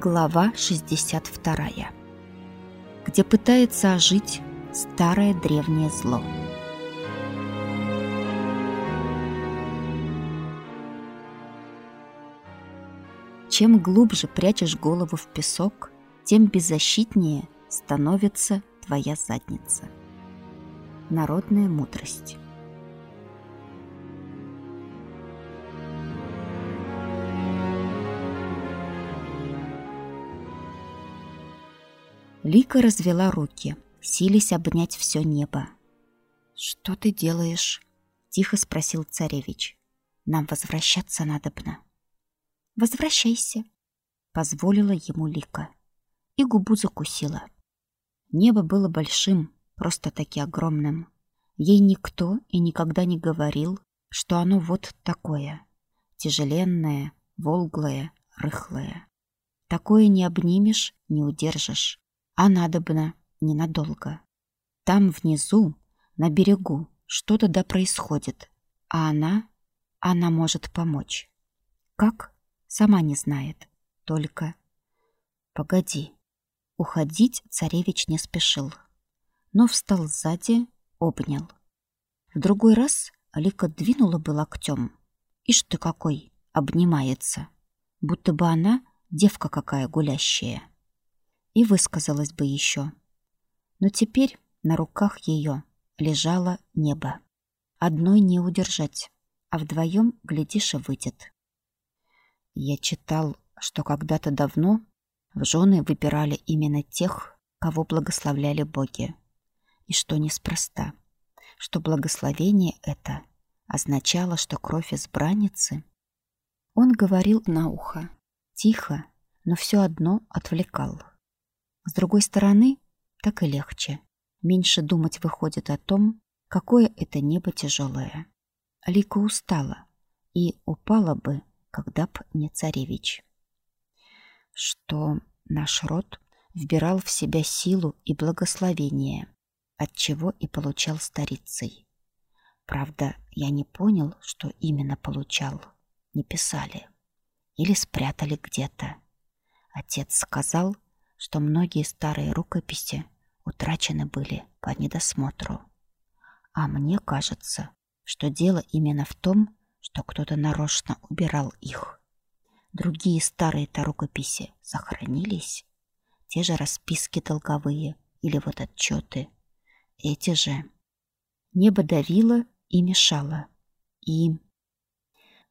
Глава 62. Где пытается ожить старое древнее зло. Чем глубже прячешь голову в песок, тем беззащитнее становится твоя задница. Народная мудрость. Лика развела руки, сились обнять все небо. «Что ты делаешь?» — тихо спросил царевич. «Нам возвращаться надобно». «Возвращайся», — позволила ему Лика. И губу закусила. Небо было большим, просто-таки огромным. Ей никто и никогда не говорил, что оно вот такое. Тяжеленное, волглое, рыхлое. Такое не обнимешь, не удержишь а надобно ненадолго. Там внизу, на берегу, что-то да происходит, а она, она может помочь. Как? Сама не знает. Только... Погоди. Уходить царевич не спешил, но встал сзади, обнял. В другой раз Алика двинула бы локтем. Ишь ты какой, обнимается, будто бы она девка какая гулящая и высказалась бы еще. Но теперь на руках ее лежало небо. Одной не удержать, а вдвоем, глядишь, и выйдет. Я читал, что когда-то давно в жены выбирали именно тех, кого благословляли боги. И что неспроста, что благословение это означало, что кровь избранницы. Он говорил на ухо, тихо, но все одно отвлекал. С другой стороны, так и легче. Меньше думать выходит о том, какое это небо тяжелое. Лика устала и упала бы, когда б не царевич. Что наш род вбирал в себя силу и благословение, от чего и получал старицей. Правда, я не понял, что именно получал. Не писали. Или спрятали где-то. Отец сказал, что многие старые рукописи утрачены были по недосмотру. А мне кажется, что дело именно в том, что кто-то нарочно убирал их. Другие старые-то рукописи сохранились. Те же расписки долговые или вот отчеты. Эти же. Небо давило и мешало. И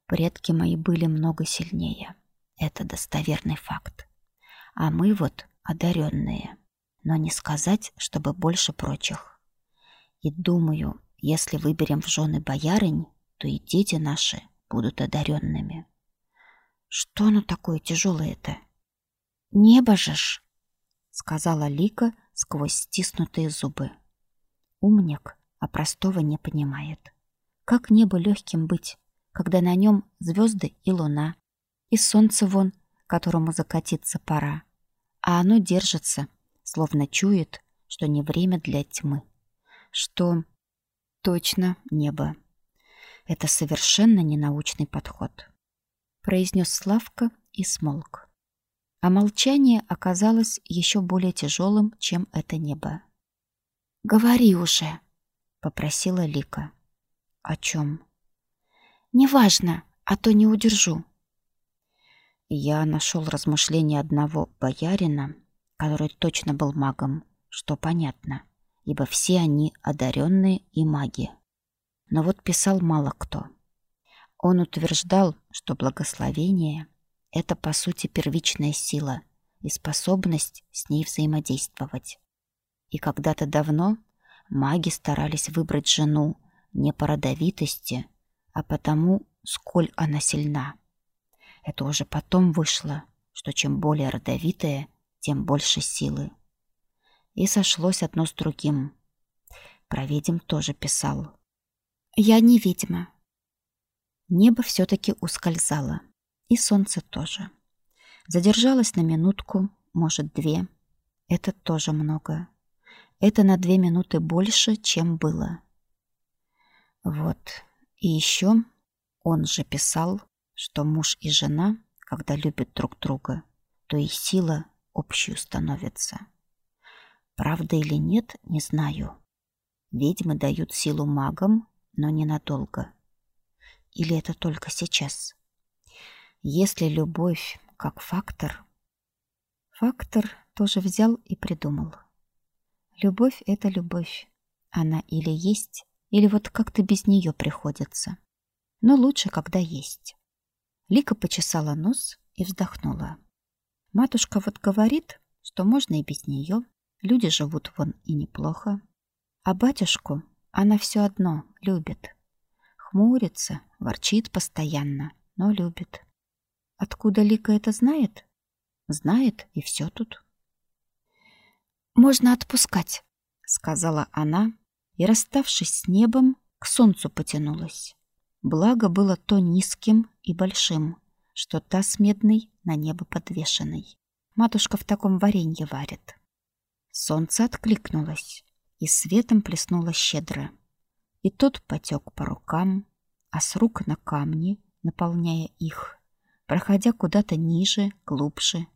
предки мои были много сильнее. Это достоверный факт. А мы вот одаренные, но не сказать, чтобы больше прочих. И думаю, если выберем в жены боярынь, то и дети наши будут одаренными. Что оно такое тяжелое-то? Небо же ж, сказала Лика сквозь стиснутые зубы. Умник, а простого не понимает. Как небо легким быть, когда на нем звезды и луна, и солнце вон, которому закатиться пора, а оно держится, словно чует, что не время для тьмы. Что точно небо. Это совершенно ненаучный подход. Произнес Славка и смолк. А молчание оказалось еще более тяжелым, чем это небо. «Говори уже!» — попросила Лика. «О чем?» «Неважно, а то не удержу», я нашел размышления одного боярина, который точно был магом, что понятно, ибо все они одаренные и маги. Но вот писал мало кто. Он утверждал, что благословение — это, по сути, первичная сила и способность с ней взаимодействовать. И когда-то давно маги старались выбрать жену не по родовитости, а потому, сколь она сильна. Это уже потом вышло, что чем более родовитое, тем больше силы. И сошлось одно с другим. Про ведьм тоже писал. «Я не ведьма». Небо все-таки ускользало. И солнце тоже. Задержалось на минутку, может, две. Это тоже много. Это на две минуты больше, чем было. Вот. И еще он же писал, что муж и жена, когда любят друг друга, то и сила общую становится. Правда или нет, не знаю. Ведьмы дают силу магам, но ненадолго. Или это только сейчас? Если любовь как фактор... Фактор тоже взял и придумал. Любовь — это любовь. Она или есть, или вот как-то без нее приходится. Но лучше, когда есть. Лика почесала нос и вздохнула. Матушка вот говорит, что можно и без нее. Люди живут вон и неплохо. А батюшку она все одно любит. Хмурится, ворчит постоянно, но любит. Откуда Лика это знает? Знает, и все тут. «Можно отпускать», — сказала она, и, расставшись с небом, к солнцу потянулась. Благо было то низким и большим, что таз медный на небо подвешенный. Матушка в таком варенье варит. Солнце откликнулось и светом плеснуло щедро. И тот потек по рукам, а с рук на камни, наполняя их, проходя куда-то ниже, глубже,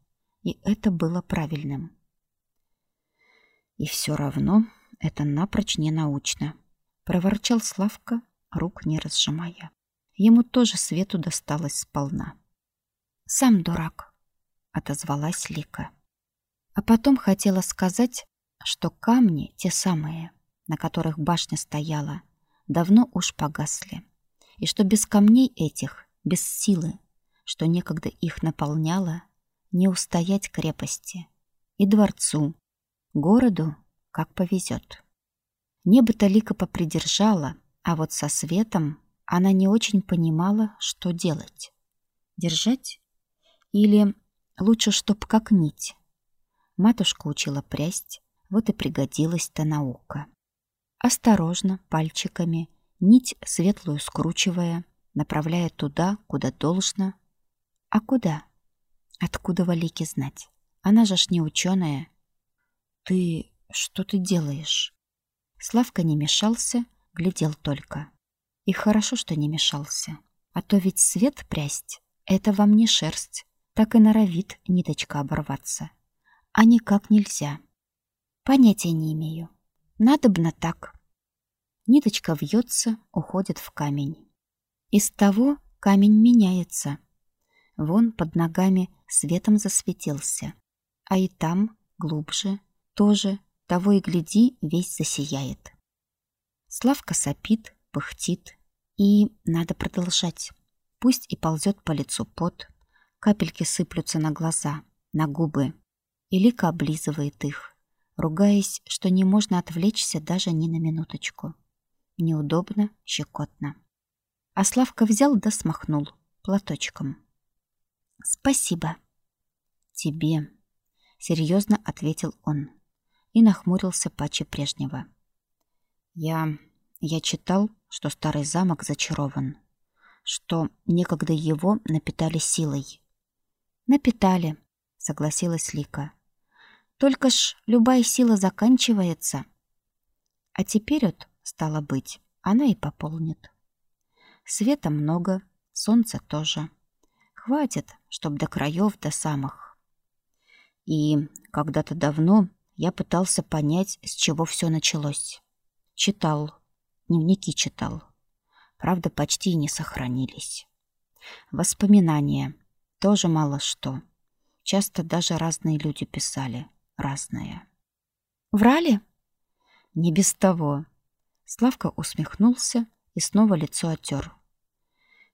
и это было правильным. И все равно это напрочь не научно, проворчал Славка, рук не разжимая. Ему тоже свету досталось сполна. Сам дурак, отозвалась Лика. А потом хотела сказать, что камни, те самые, на которых башня стояла, давно уж погасли, и что без камней этих, без силы, что некогда их наполняло, не устоять крепости и дворцу, городу, как повезет. Небо-то Лика попридержала, а вот со светом она не очень понимала, что делать. Держать или лучше, чтоб как нить. Матушка учила прясть, вот и пригодилась-то наука. Осторожно, пальчиками, нить светлую скручивая, направляя туда, куда должно. А куда? Откуда Валике знать? Она же ж не ученая. Ты... что ты делаешь? Славка не мешался, глядел только. И хорошо, что не мешался. А то ведь свет прясть — это вам не шерсть, так и норовит ниточка оборваться. А никак нельзя. Понятия не имею. Надобно так. Ниточка вьется, уходит в камень. Из того камень меняется. Вон под ногами светом засветился. А и там, глубже, тоже, того и гляди, весь засияет. Славка сопит, пыхтит, и надо продолжать. Пусть и ползет по лицу пот, Капельки сыплются на глаза, на губы. И Лика облизывает их, ругаясь, что не можно отвлечься даже ни на минуточку. Неудобно, щекотно. А Славка взял да смахнул платочком. «Спасибо». «Тебе», — серьезно ответил он и нахмурился паче прежнего. «Я... я читал, что старый замок зачарован, что некогда его напитали силой, Напитали, согласилась Лика. Только ж любая сила заканчивается. А теперь вот, стало быть, она и пополнит. Света много, солнца тоже. Хватит, чтоб до краев, до самых. И когда-то давно я пытался понять, с чего все началось. Читал, дневники читал. Правда, почти не сохранились. Воспоминания, тоже мало что. Часто даже разные люди писали. Разное. Врали? Не без того. Славка усмехнулся и снова лицо оттер.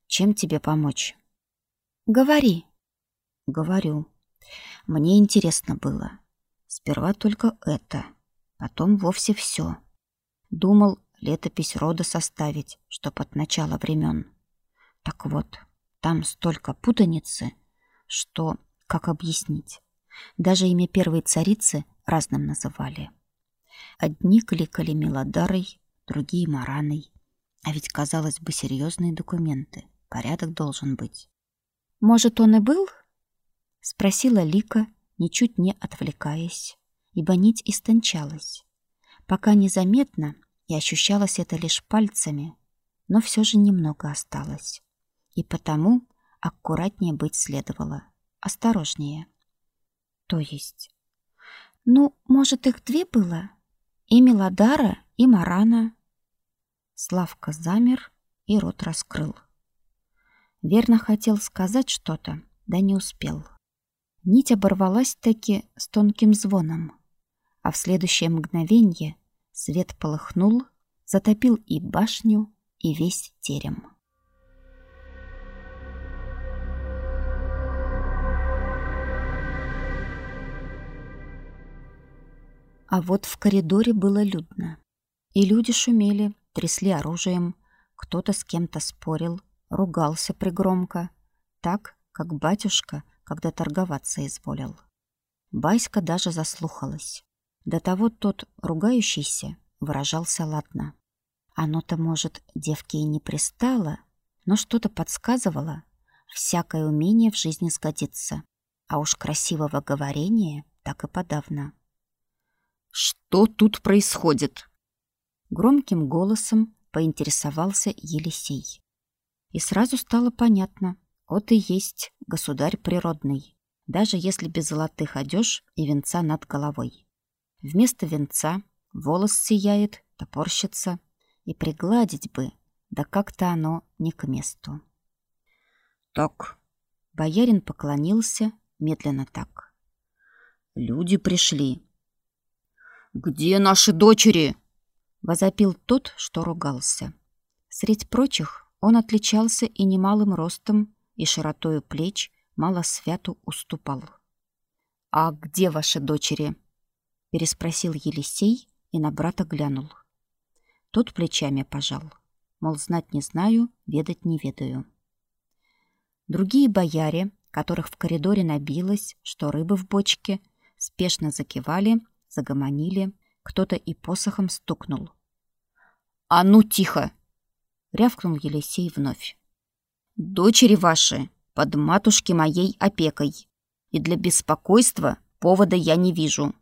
Чем тебе помочь? Говори. Говорю. Мне интересно было. Сперва только это, потом вовсе все. Думал летопись рода составить, чтоб от начала времен. Так вот, там столько путаницы, что, как объяснить, даже имя первой царицы разным называли. Одни кликали Мелодарой, другие Мараной. А ведь, казалось бы, серьезные документы. Порядок должен быть. «Может, он и был?» — спросила Лика, ничуть не отвлекаясь, ибо нить истончалась. Пока незаметно, и ощущалось это лишь пальцами, но все же немного осталось и потому аккуратнее быть следовало, осторожнее. То есть? Ну, может, их две было? И Мелодара, и Марана. Славка замер и рот раскрыл. Верно хотел сказать что-то, да не успел. Нить оборвалась таки с тонким звоном, а в следующее мгновенье свет полыхнул, затопил и башню, и весь терем. А вот в коридоре было людно. И люди шумели, трясли оружием, кто-то с кем-то спорил, ругался пригромко, так, как батюшка, когда торговаться изволил. Байска даже заслухалась. До того тот, ругающийся, выражался ладно. Оно-то, может, девке и не пристало, но что-то подсказывало, всякое умение в жизни сгодится, а уж красивого говорения так и подавно. «Что тут происходит?» Громким голосом поинтересовался Елисей. И сразу стало понятно, вот и есть государь природный, даже если без золотых одежь и венца над головой. Вместо венца волос сияет, топорщится, и пригладить бы, да как-то оно не к месту. Так. Боярин поклонился, медленно так. Люди пришли. Где наши дочери? Возопил тот, что ругался. Средь прочих он отличался и немалым ростом, и широтою плеч мало святу уступал. «А где ваши дочери?» — переспросил Елисей и на брата глянул. Тот плечами пожал. Мол, знать не знаю, ведать не ведаю. Другие бояре, которых в коридоре набилось, что рыбы в бочке, спешно закивали, загомонили, кто-то и посохом стукнул. «А ну, тихо!» — рявкнул Елисей вновь. «Дочери ваши под матушки моей опекой, и для беспокойства повода я не вижу.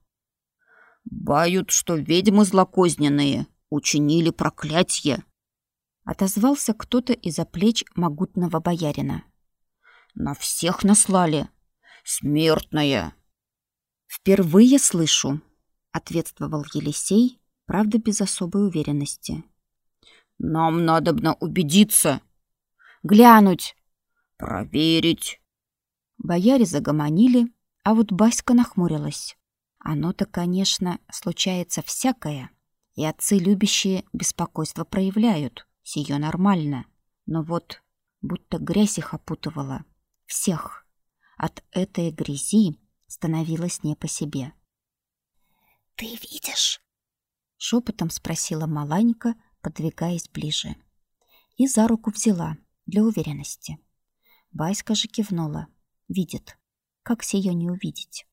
Бают, что ведьмы злокозненные учинили проклятие. Отозвался кто-то из-за плеч могутного боярина. На всех наслали. Смертная. Впервые слышу, ответствовал Елисей, правда, без особой уверенности. Нам надобно убедиться. Глянуть. Проверить. Бояре загомонили, а вот Баська нахмурилась. Оно-то, конечно, случается всякое. И отцы любящие беспокойство проявляют, сие нормально. Но вот будто грязь их опутывала. Всех. От этой грязи становилось не по себе. «Ты видишь?» — шепотом спросила Маланька, подвигаясь ближе. И за руку взяла, для уверенности. Байска же кивнула. Видит. Как сие не увидеть?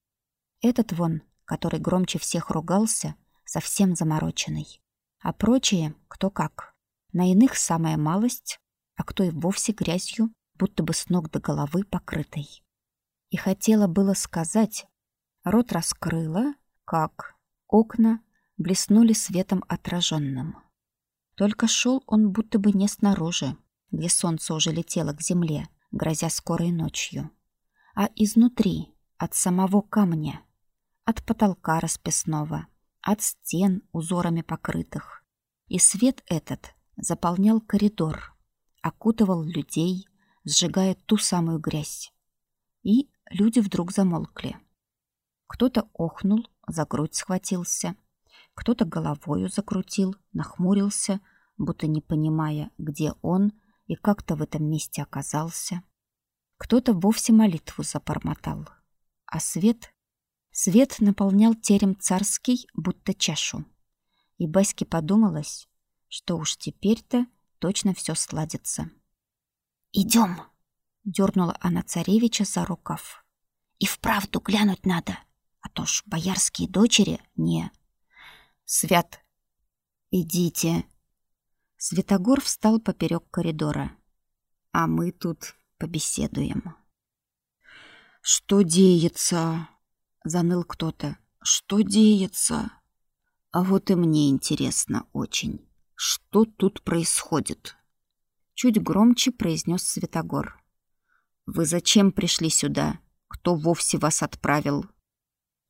Этот вон, который громче всех ругался, совсем замороченный. А прочие кто как. На иных самая малость, а кто и вовсе грязью, будто бы с ног до головы покрытой. И хотела было сказать, рот раскрыла, как окна блеснули светом отраженным. Только шел он будто бы не снаружи, где солнце уже летело к земле, грозя скорой ночью, а изнутри, от самого камня, от потолка расписного, от стен узорами покрытых. И свет этот заполнял коридор, окутывал людей, сжигая ту самую грязь. И люди вдруг замолкли. Кто-то охнул, за грудь схватился, кто-то головою закрутил, нахмурился, будто не понимая, где он и как-то в этом месте оказался. Кто-то вовсе молитву запормотал. А свет Свет наполнял терем царский, будто чашу. И Баське подумалось, что уж теперь-то точно все сладится. «Идем!» — дернула она царевича за рукав. «И вправду глянуть надо, а то ж боярские дочери не...» «Свят, идите!» Святогор встал поперек коридора. «А мы тут побеседуем». «Что деется?» Заныл кто-то. Что деется? А вот и мне интересно очень, что тут происходит. Чуть громче произнес Святогор. Вы зачем пришли сюда? Кто вовсе вас отправил?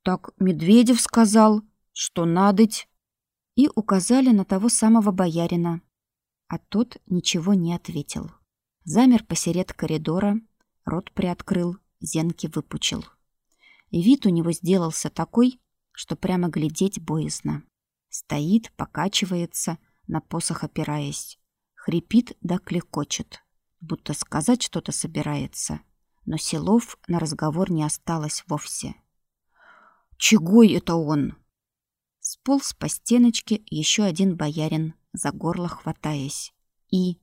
Так Медведев сказал, что надоть. И указали на того самого боярина. А тот ничего не ответил. Замер посеред коридора, рот приоткрыл, зенки выпучил. Вид у него сделался такой, что прямо глядеть боязно. Стоит, покачивается, на посох опираясь. Хрипит да клекочет, будто сказать что-то собирается. Но силов на разговор не осталось вовсе. «Чего это он?» Сполз по стеночке еще один боярин, за горло хватаясь. И...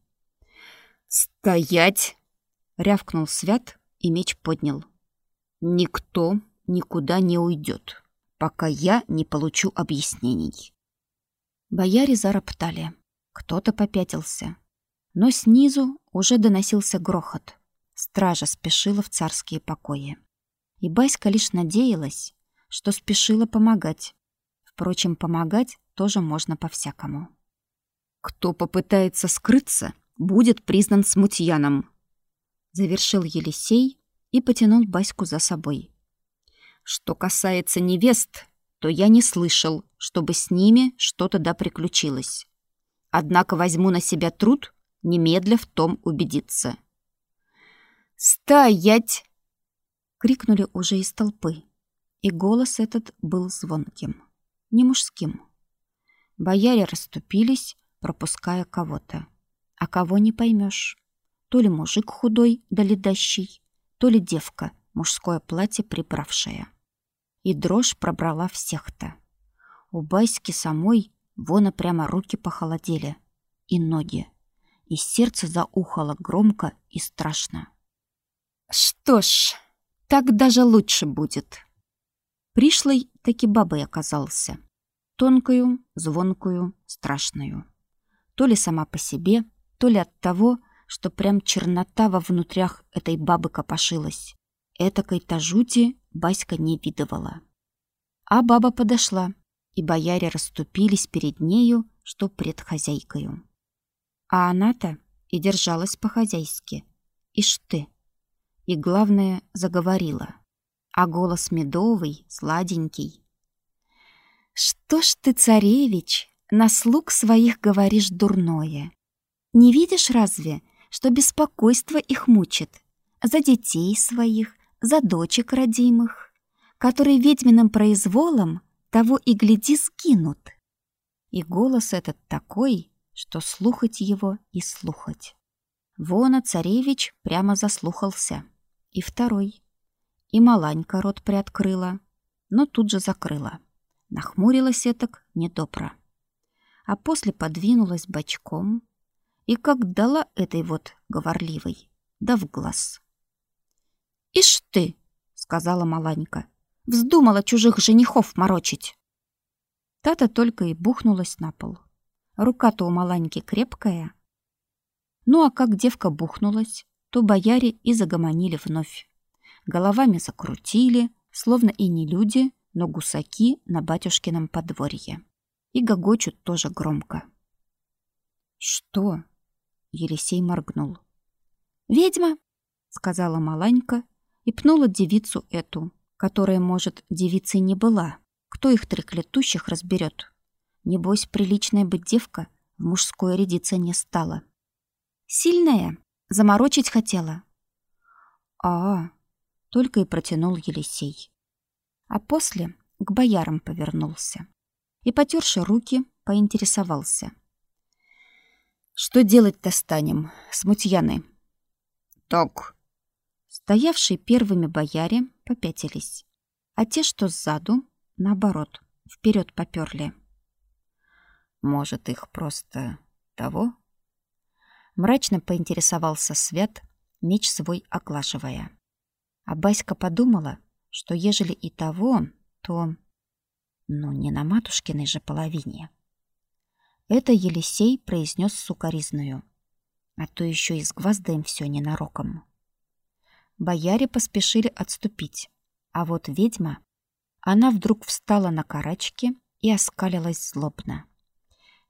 «Стоять!» — рявкнул Свят и меч поднял. «Никто никуда не уйдет, пока я не получу объяснений». Бояре зароптали. Кто-то попятился. Но снизу уже доносился грохот. Стража спешила в царские покои. И Баська лишь надеялась, что спешила помогать. Впрочем, помогать тоже можно по-всякому. «Кто попытается скрыться, будет признан смутьяном», — завершил Елисей и потянул Баську за собой. «Что касается невест, то я не слышал, чтобы с ними что-то да приключилось. Однако возьму на себя труд немедля в том убедиться». «Стоять!» — крикнули уже из толпы, и голос этот был звонким, не мужским. Бояре расступились, пропуская кого-то. А кого не поймешь. То ли мужик худой да ледащий, то ли девка, мужское платье прибравшая. И дрожь пробрала всех-то. У Байски самой вона прямо руки похолодели. И ноги. И сердце заухало громко и страшно. Что ж, так даже лучше будет. Пришлый таки бабой оказался. Тонкую, звонкую, страшную. То ли сама по себе, то ли от того, что прям чернота во внутрях этой бабы копошилась. Этакой-то жути Баська не видывала. А баба подошла, и бояре расступились перед нею, что пред хозяйкою. А она-то и держалась по-хозяйски. Ишь ты! и, главное, заговорила. А голос медовый, сладенький. «Что ж ты, царевич, на слуг своих говоришь дурное? Не видишь разве, что беспокойство их мучит? За детей своих, за дочек родимых, которые ведьминым произволом того и гляди скинут?» И голос этот такой, что слухать его и слухать. Вона царевич прямо заслухался и второй. И Маланька рот приоткрыла, но тут же закрыла. Нахмурилась этак недобро. А после подвинулась бочком и как дала этой вот говорливой, да в глаз. «Ишь ты!» — сказала Маланька. «Вздумала чужих женихов морочить!» Тата только и бухнулась на пол. Рука-то у Маланьки крепкая. Ну а как девка бухнулась, то бояре и загомонили вновь. Головами закрутили, словно и не люди, но гусаки на батюшкином подворье. И гогочут тоже громко. «Что?» — Елисей моргнул. «Ведьма!» — сказала Маланька и пнула девицу эту, которая, может, девицей не была. Кто их треклятущих разберет? Небось, приличная быть девка в мужское рядиться не стала. «Сильная!» Заморочить хотела. А, только и протянул Елисей. А после к боярам повернулся и, потерши руки, поинтересовался. «Что делать-то станем, смутьяны?» «Так». Стоявшие первыми бояре попятились, а те, что сзаду, наоборот, вперед поперли. «Может, их просто того Мрачно поинтересовался Свят, меч свой оглаживая. А Баська подумала, что ежели и того, то... Ну, не на матушкиной же половине. Это Елисей произнес сукоризную. А то еще и с гвоздем все ненароком. Бояре поспешили отступить. А вот ведьма... Она вдруг встала на карачки и оскалилась злобно.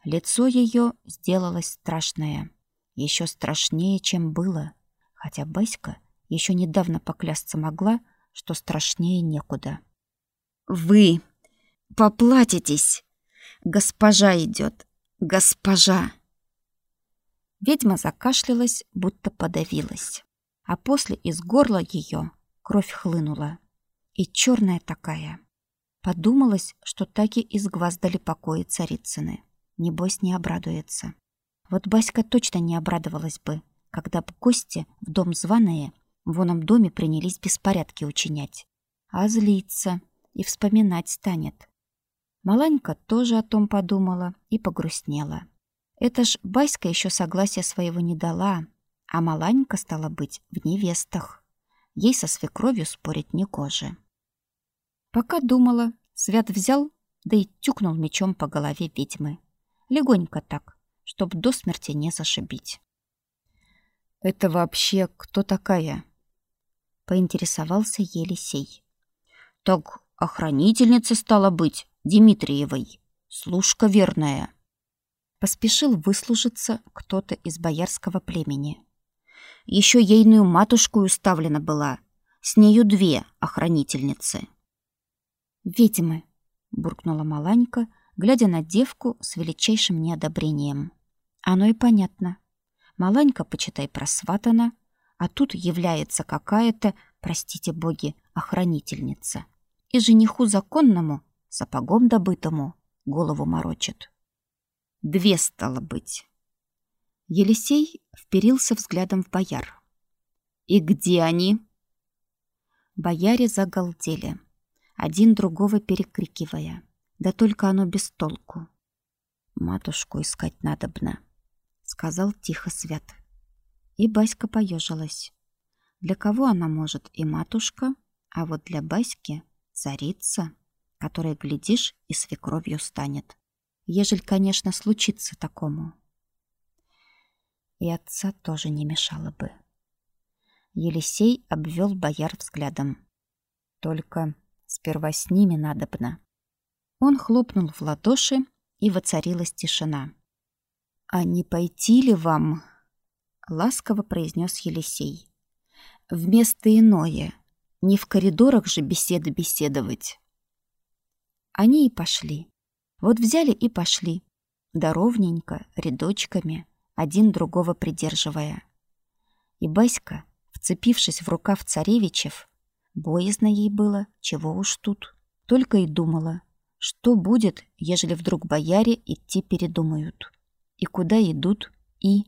Лицо ее сделалось страшное еще страшнее, чем было, хотя Баська еще недавно поклясться могла, что страшнее некуда. Вы поплатитесь. Госпожа идет. Госпожа. Ведьма закашлялась, будто подавилась. А после из горла ее кровь хлынула. И черная такая. Подумалось, что таки изгваздали покои царицыны. Небось, не обрадуется. Вот Баська точно не обрадовалась бы, когда бы гости в дом званые в оном доме принялись беспорядки учинять. А злиться и вспоминать станет. Маланька тоже о том подумала и погрустнела. Это ж Баська еще согласия своего не дала, а Маланька стала быть в невестах. Ей со свекровью спорить не коже. Пока думала, Свят взял, да и тюкнул мечом по голове ведьмы. Легонько так, чтоб до смерти не зашибить. «Это вообще кто такая?» — поинтересовался Елисей. «Так охранительница стала быть Дмитриевой, служка верная». Поспешил выслужиться кто-то из боярского племени. Еще ейную матушку уставлена была, с нею две охранительницы. «Ведьмы!» — буркнула Маланька, глядя на девку с величайшим неодобрением. «Оно и понятно. Маланька, почитай, просватана, а тут является какая-то, простите боги, охранительница. И жениху законному, сапогом добытому, голову морочит. Две стало быть. Елисей вперился взглядом в бояр. «И где они?» Бояре загалдели, один другого перекрикивая. Да только оно без толку. «Матушку искать надобно», сказал тихо Свят. И Баська поежилась. Для кого она может и матушка, а вот для Баськи царица, которая, глядишь, и свекровью станет. Ежель, конечно, случится такому. И отца тоже не мешало бы. Елисей обвел бояр взглядом. Только сперва с ними надобно. Он хлопнул в ладоши, и воцарилась тишина. «А не пойти ли вам?» — ласково произнес Елисей. «Вместо иное. Не в коридорах же беседы беседовать». Они и пошли. Вот взяли и пошли. Да ровненько, рядочками, один другого придерживая. И Баська, вцепившись в рукав царевичев, боязно ей было, чего уж тут, только и думала, что будет, ежели вдруг бояре идти передумают и куда идут, и...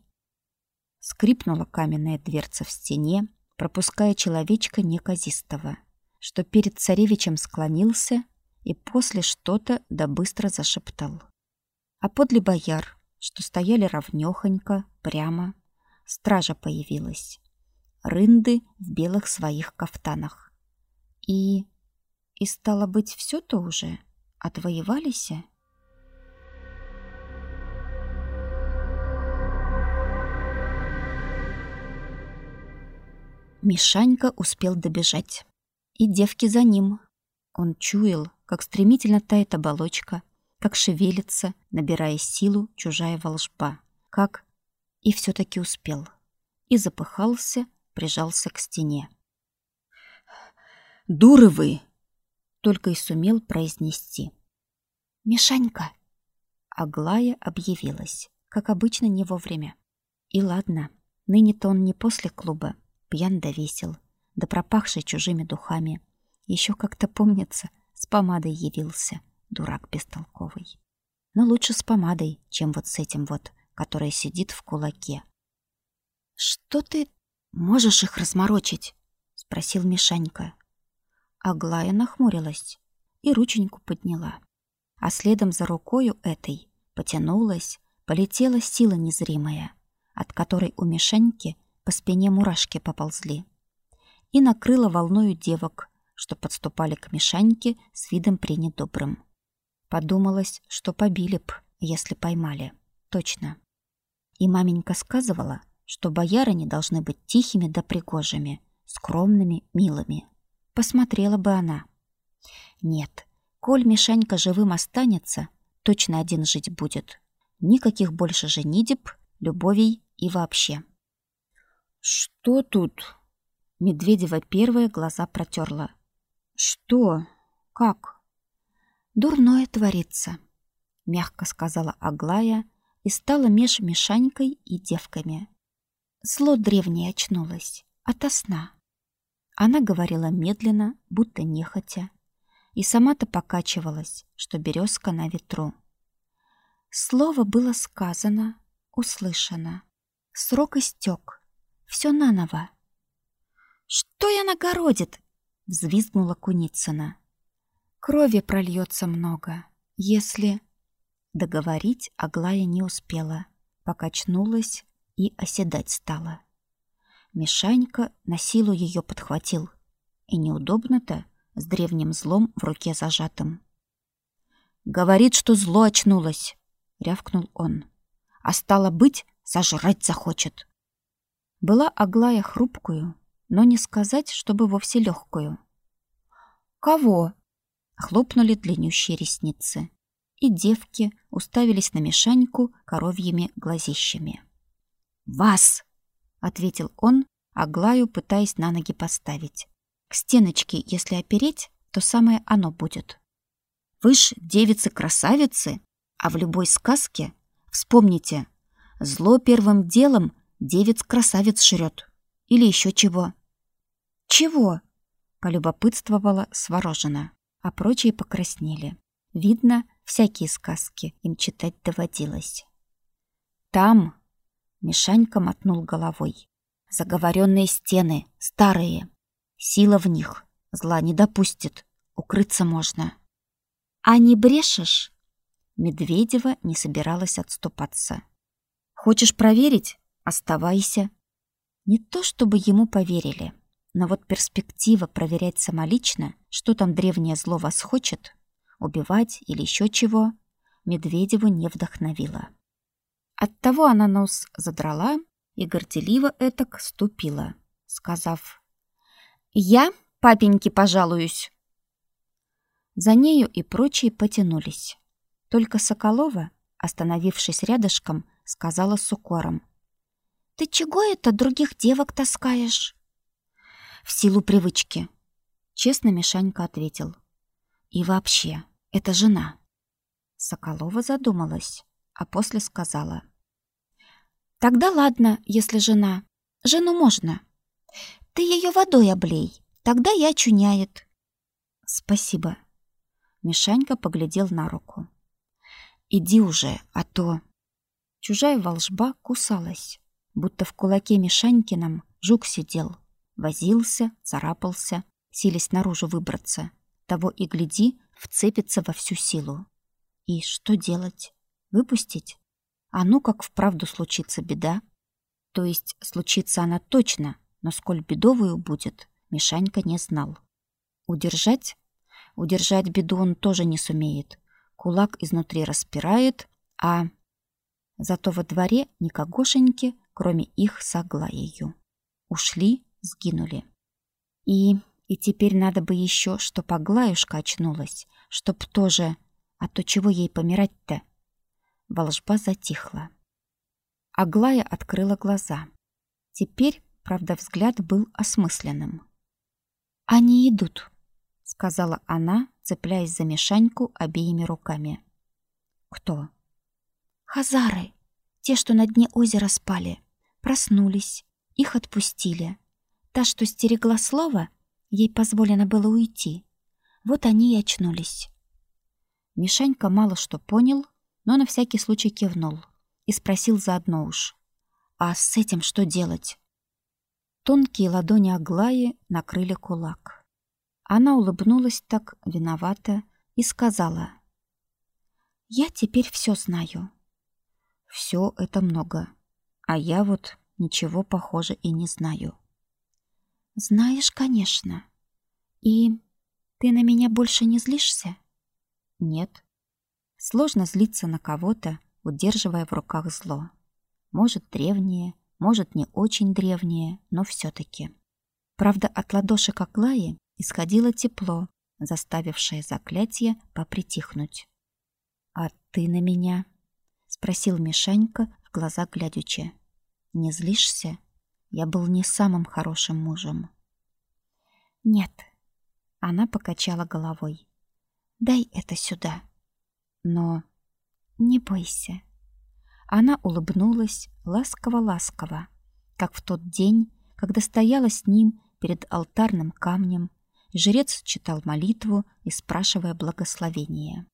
Скрипнула каменная дверца в стене, пропуская человечка неказистого, что перед царевичем склонился и после что-то да быстро зашептал. А подле бояр, что стояли ровнёхонько, прямо, стража появилась. Рынды в белых своих кафтанах. И... и стало быть, все то уже? Отвоевались? Мишанька успел добежать. И девки за ним. Он чуял, как стремительно тает оболочка, как шевелится, набирая силу чужая волжба. Как... И все таки успел. И запыхался, прижался к стене. «Дуры вы!» Только и сумел произнести. «Мишанька!» Аглая объявилась, как обычно, не вовремя. И ладно, ныне-то он не после клуба, пьян да весел, да пропахший чужими духами. Еще как-то помнится, с помадой явился, дурак бестолковый. Но лучше с помадой, чем вот с этим вот, который сидит в кулаке. «Что ты можешь их разморочить?» — спросил Мишанька. Аглая нахмурилась и рученьку подняла. А следом за рукою этой потянулась, полетела сила незримая, от которой у Мишаньки по спине мурашки поползли. И накрыло волною девок, что подступали к Мишаньке с видом пренедобрым. Подумалось, что побили б, если поймали. Точно. И маменька сказывала, что боярыни должны быть тихими да пригожими, скромными, милыми. Посмотрела бы она. Нет, коль Мишанька живым останется, точно один жить будет. Никаких больше женидеб, любовей и вообще. «Что тут?» Медведева первая глаза протерла. «Что? Как?» Дурное творится, мягко сказала Аглая и стала меж Мишанькой и девками. Зло древнее очнулось, ото сна. Она говорила медленно, будто нехотя, и сама-то покачивалась, что березка на ветру. Слово было сказано, услышано. Срок истек. Все наново. «Что я нагородит?» — взвизгнула Куницына. «Крови прольется много, если...» Договорить Аглая не успела, покачнулась и оседать стала. Мишанька на силу ее подхватил. И неудобно-то с древним злом в руке зажатым. «Говорит, что зло очнулось!» — рявкнул он. «А стало быть, сожрать захочет!» Была Аглая хрупкую, но не сказать, чтобы вовсе легкую. «Кого?» — хлопнули длиннющие ресницы, и девки уставились на Мишаньку коровьими глазищами. «Вас!» — ответил он, Аглаю пытаясь на ноги поставить. «К стеночке, если опереть, то самое оно будет. Вы ж девицы-красавицы, а в любой сказке, вспомните, зло первым делом девиц-красавиц жрет. Или еще чего». «Чего?» — полюбопытствовала Сворожина, а прочие покраснели. Видно, всякие сказки им читать доводилось. «Там Мишанька мотнул головой. Заговоренные стены, старые. Сила в них. Зла не допустит. Укрыться можно. А не брешешь? Медведева не собиралась отступаться. Хочешь проверить? Оставайся. Не то чтобы ему поверили, но вот перспектива проверять самолично, что там древнее зло вас хочет, убивать или еще чего, Медведеву не вдохновила. Оттого она нос задрала и горделиво этак ступила, сказав «Я папеньке пожалуюсь». За нею и прочие потянулись. Только Соколова, остановившись рядышком, сказала с укором «Ты чего это других девок таскаешь?» «В силу привычки», — честно Мишанька ответил. «И вообще, это жена». Соколова задумалась, а после сказала — Тогда ладно, если жена. Жену можно. Ты ее водой облей, тогда и очуняет. Спасибо. Мишанька поглядел на руку. Иди уже, а то... Чужая волжба кусалась, будто в кулаке Мишанькином жук сидел. Возился, царапался, силясь наружу выбраться. Того и гляди, вцепится во всю силу. И что делать? Выпустить? А ну как вправду случится беда. То есть случится она точно, но сколь бедовую будет, Мишанька не знал. Удержать? Удержать беду он тоже не сумеет. Кулак изнутри распирает, а... Зато во дворе никогошеньки, кроме их с Аглаею. Ушли, сгинули. И... И теперь надо бы еще, чтоб Аглаюшка очнулась, чтоб тоже... А то чего ей помирать-то? Волжба затихла. Аглая открыла глаза. Теперь, правда, взгляд был осмысленным. «Они идут», — сказала она, цепляясь за мешаньку обеими руками. «Кто?» «Хазары, те, что на дне озера спали. Проснулись, их отпустили. Та, что стерегла слово, ей позволено было уйти. Вот они и очнулись». Мишанька мало что понял, но на всякий случай кивнул и спросил заодно уж. «А с этим что делать?» Тонкие ладони Аглаи накрыли кулак. Она улыбнулась так виновато и сказала. «Я теперь все знаю». Все это много, а я вот ничего похоже и не знаю. «Знаешь, конечно. И ты на меня больше не злишься?» «Нет», Сложно злиться на кого-то, удерживая в руках зло. Может, древнее, может, не очень древнее, но все-таки. Правда, от ладошек Аглаи исходило тепло, заставившее заклятие попритихнуть. «А ты на меня?» — спросил Мишанька в глаза глядячи. «Не злишься? Я был не самым хорошим мужем». «Нет», — она покачала головой. Дай это сюда. Но не бойся. Она улыбнулась ласково-ласково, как в тот день, когда стояла с ним перед алтарным камнем, жрец читал молитву и спрашивая благословения.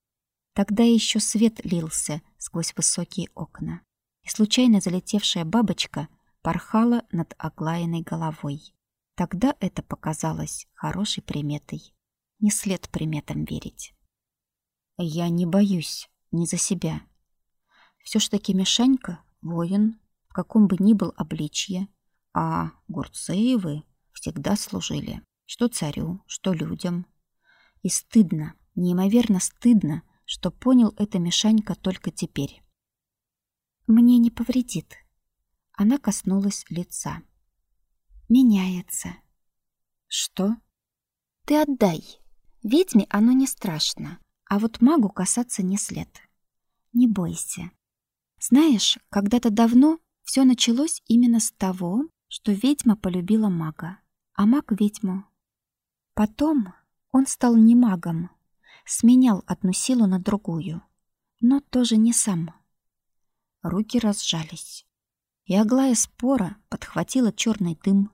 Тогда еще свет лился сквозь высокие окна, и случайно залетевшая бабочка порхала над Аглаиной головой. Тогда это показалось хорошей приметой. Не след приметам верить. Я не боюсь, не за себя. Все ж таки Мишанька — воин, в каком бы ни был обличье, а Гурцеевы всегда служили, что царю, что людям. И стыдно, неимоверно стыдно, что понял это Мишанька только теперь. Мне не повредит. Она коснулась лица. Меняется. Что? Ты отдай. Ведьме оно не страшно, а вот магу касаться не след. Не бойся. Знаешь, когда-то давно все началось именно с того, что ведьма полюбила мага, а маг ведьму. Потом он стал не магом, сменял одну силу на другую, но тоже не сам. Руки разжались. И Аглая спора подхватила черный дым,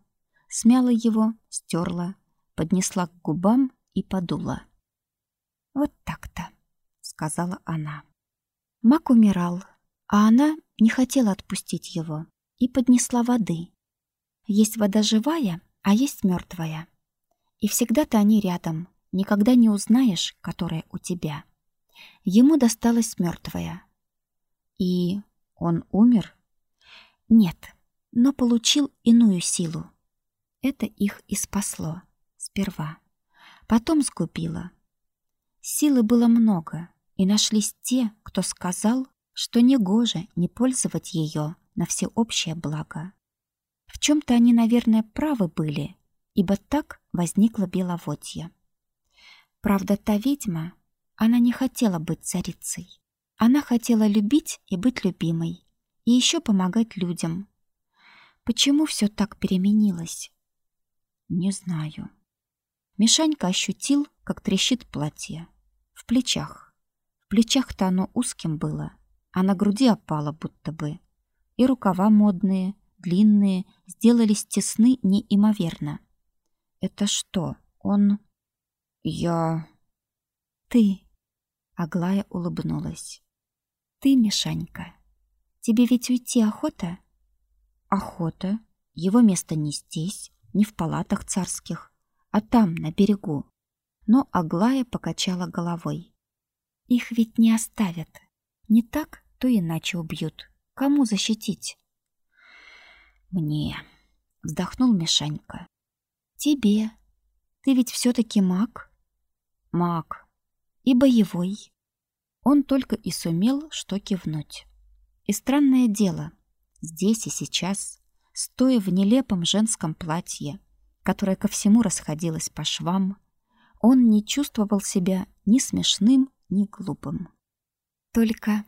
смяла его, стерла, поднесла к губам и подула. «Вот так-то», — сказала она. Мак умирал, а она не хотела отпустить его и поднесла воды. Есть вода живая, а есть мертвая. И всегда-то они рядом, никогда не узнаешь, которая у тебя. Ему досталась мертвая. И он умер? Нет, но получил иную силу. Это их и спасло. Сперва. Потом сгубило. Силы было много, и нашлись те, кто сказал, что негоже не пользовать ее на всеобщее благо. В чем-то они, наверное, правы были, ибо так возникла Беловодье. Правда, та ведьма, она не хотела быть царицей. Она хотела любить и быть любимой, и еще помогать людям. Почему все так переменилось? Не знаю. Мишанька ощутил, как трещит платье. В плечах. В плечах-то оно узким было, а на груди опало будто бы. И рукава модные, длинные, сделались тесны неимоверно. Это что, он... Я... Ты. Аглая улыбнулась. Ты, Мишанька. Тебе ведь уйти охота? Охота. Его место не здесь, не в палатах царских, а там, на берегу. Но Аглая покачала головой. Их ведь не оставят. Не так, то иначе убьют. Кому защитить? Мне. Вздохнул Мишанька. Тебе. Ты ведь все-таки маг. Маг. И боевой. Он только и сумел что кивнуть. И странное дело, здесь и сейчас, стоя в нелепом женском платье, которое ко всему расходилось по швам, он не чувствовал себя ни смешным, ни глупым. Только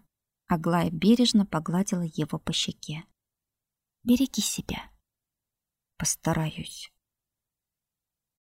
Аглая бережно погладила его по щеке. «Береги себя». «Постараюсь».